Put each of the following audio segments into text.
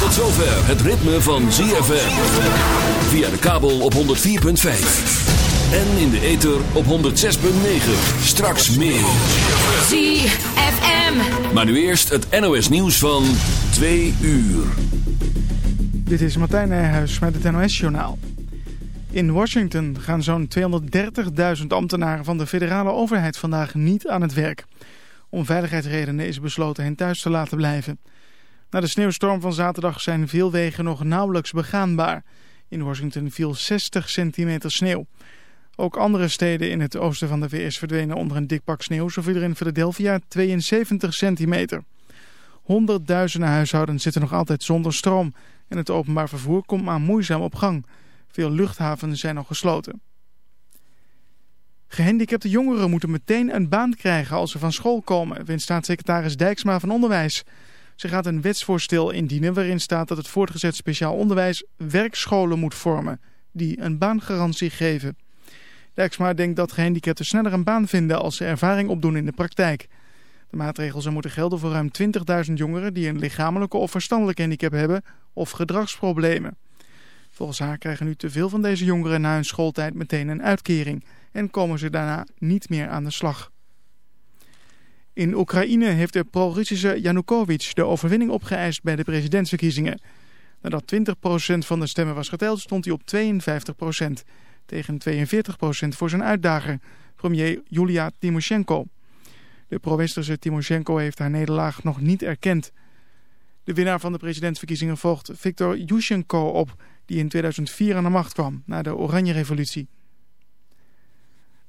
Tot zover het ritme van ZFM. Via de kabel op 104.5. En in de ether op 106.9. Straks meer. ZFM. Maar nu eerst het NOS nieuws van 2 uur. Dit is Martijn Nijhuis met het NOS-journaal. In Washington gaan zo'n 230.000 ambtenaren van de federale overheid vandaag niet aan het werk. Om veiligheidsredenen is besloten hen thuis te laten blijven. Na de sneeuwstorm van zaterdag zijn veel wegen nog nauwelijks begaanbaar. In Washington viel 60 centimeter sneeuw. Ook andere steden in het oosten van de VS verdwenen onder een dik pak sneeuw. Zo viel in Philadelphia 72 centimeter. Honderdduizenden huishoudens zitten nog altijd zonder stroom. En het openbaar vervoer komt maar moeizaam op gang. Veel luchthavens zijn nog gesloten. Gehandicapte jongeren moeten meteen een baan krijgen als ze van school komen, vindt staatssecretaris Dijksma van Onderwijs. Ze gaat een wetsvoorstel indienen waarin staat dat het voortgezet speciaal onderwijs werkscholen moet vormen, die een baangarantie geven. Dijksma denkt dat gehandicapten sneller een baan vinden als ze ervaring opdoen in de praktijk. De maatregel zou moeten gelden voor ruim 20.000 jongeren die een lichamelijke of verstandelijke handicap hebben of gedragsproblemen. Volgens haar krijgen nu te veel van deze jongeren na hun schooltijd meteen een uitkering en komen ze daarna niet meer aan de slag. In Oekraïne heeft de pro-Russische Yanukovych de overwinning opgeëist bij de presidentsverkiezingen. Nadat 20% van de stemmen was geteld stond hij op 52% tegen 42% voor zijn uitdager, premier Julia Timoshenko. De pro-westerse Timoshenko heeft haar nederlaag nog niet erkend. De winnaar van de presidentsverkiezingen volgt Viktor Yushchenko op, die in 2004 aan de macht kwam na de Oranje Revolutie.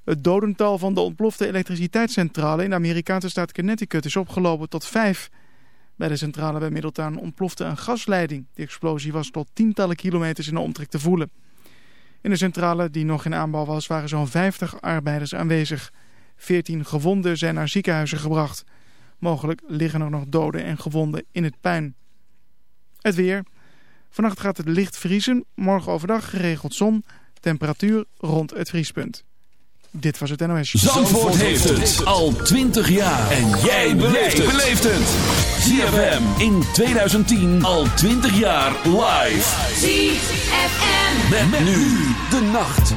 Het dodental van de ontplofte elektriciteitscentrale in de Amerikaanse staat Connecticut is opgelopen tot vijf. Bij de centrale bij Middletown ontplofte een gasleiding. De explosie was tot tientallen kilometers in de omtrek te voelen. In de centrale, die nog in aanbouw was, waren zo'n 50 arbeiders aanwezig. 14 gewonden zijn naar ziekenhuizen gebracht. Mogelijk liggen er nog doden en gewonden in het puin. Het weer. Vannacht gaat het licht vriezen. Morgen overdag geregeld zon. Temperatuur rond het vriespunt. Dit was het NOS. Zandvoort heeft het al 20 jaar. En jij beleeft het. ZFM in 2010 al 20 jaar live. ZFM. Met, nu de nacht.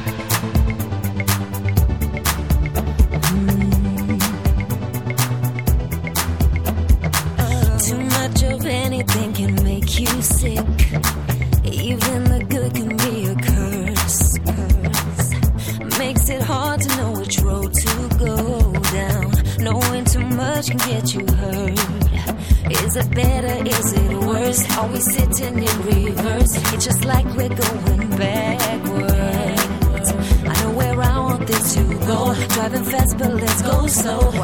so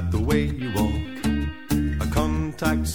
the way you walk. A contact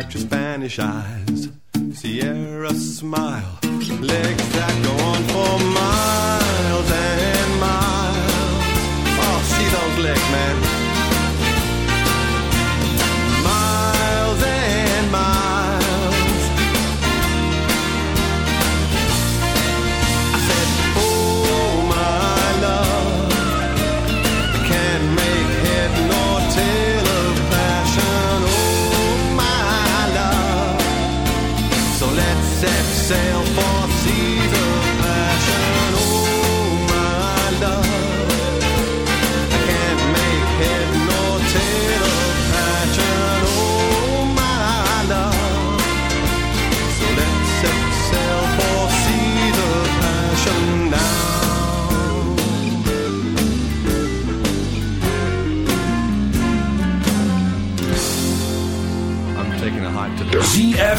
got your Spanish eyes. Sierra smile, legs that go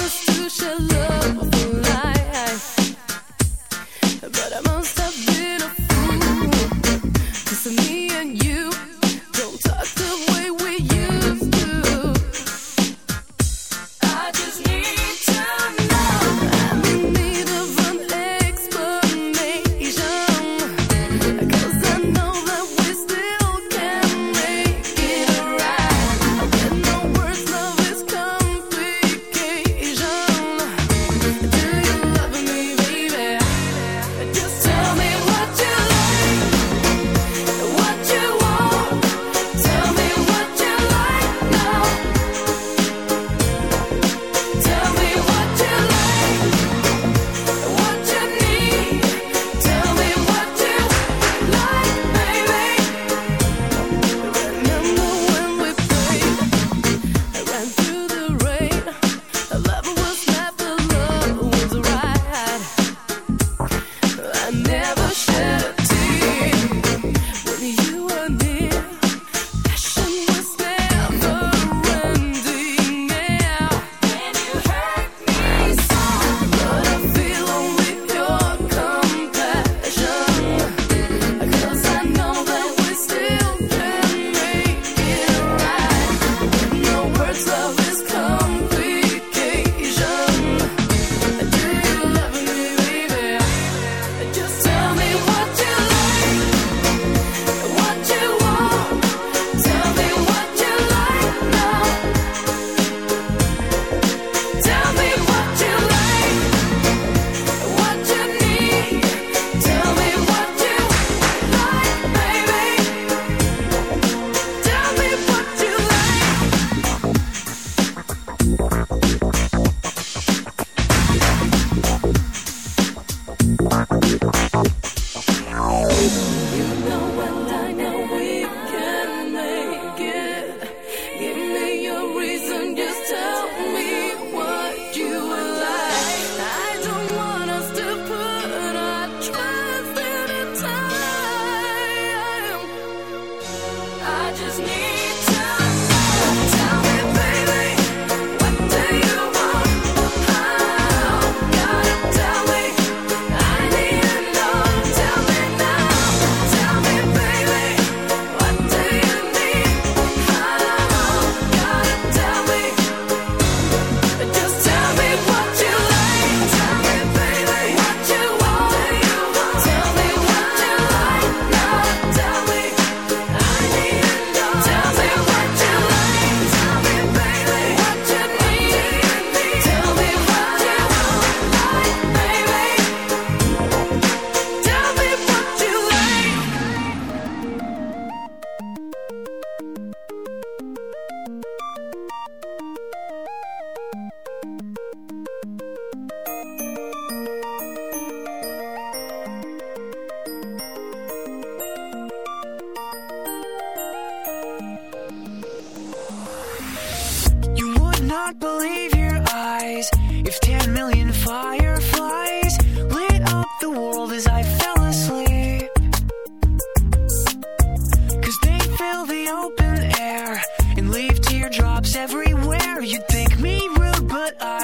institution love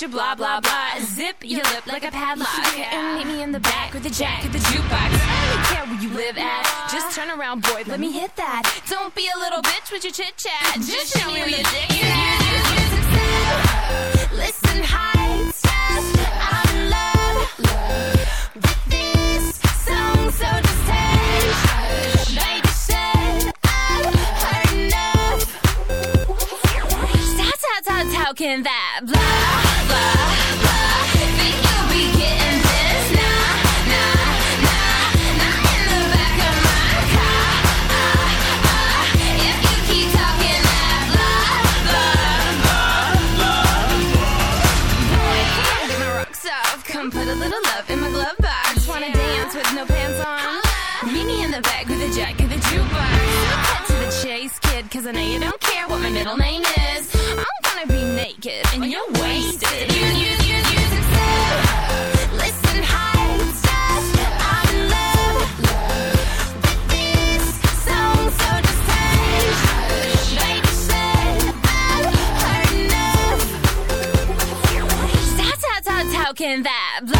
With your blah, blah, blah. Zip your lip like a padlock. And meet me in the back with the jack of the jukebox. I don't care where you live at. Just turn around, boy, let me hit that. Don't be a little bitch with your chit chat. Just show me where your dick is. Listen, hi, Steph. I'm in love with this song, so just hush. Baby said I've heard enough. How, how, how, how can that blah, the back with a jack of the jukebox. Cut to the chase, kid, cause I know you don't care what my middle name is. I'm gonna be naked and you're wasted. You, you, you, you, Listen. I'm in love with this song, so how, how can that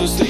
tus